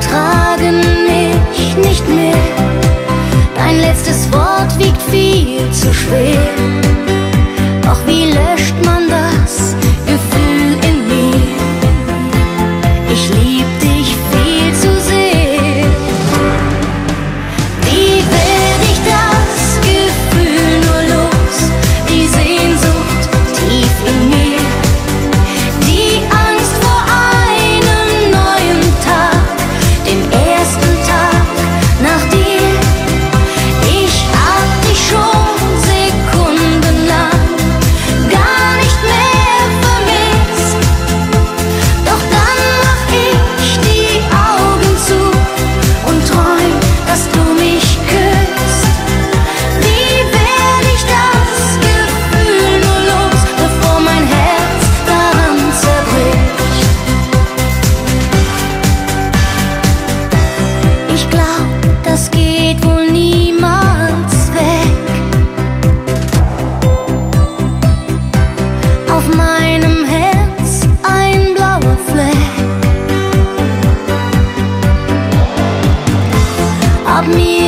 tragen mich nicht mehr. Dein letztes Wort wiegt viel zu schwer. Doch wie löscht man das Gefühl in mir? Ich lieb me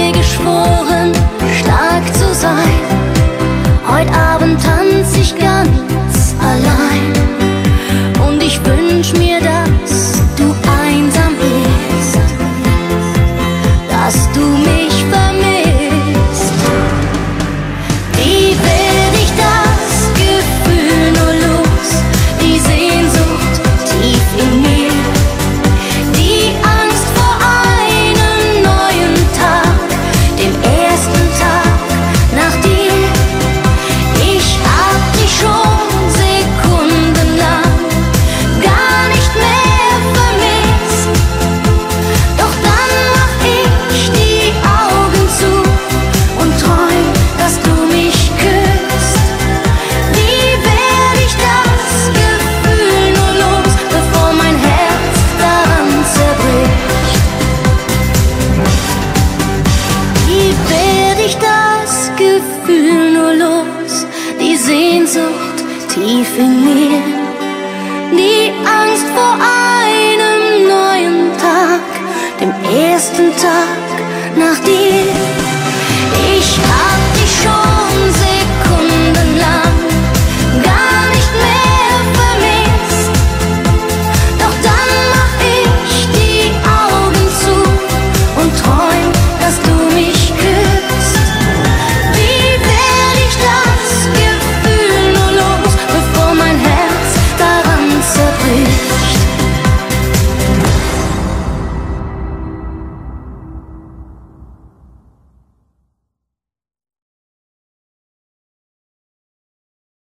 tief in mir. Die Angst vor einem neuen Tag, dem ersten Tag nach dir.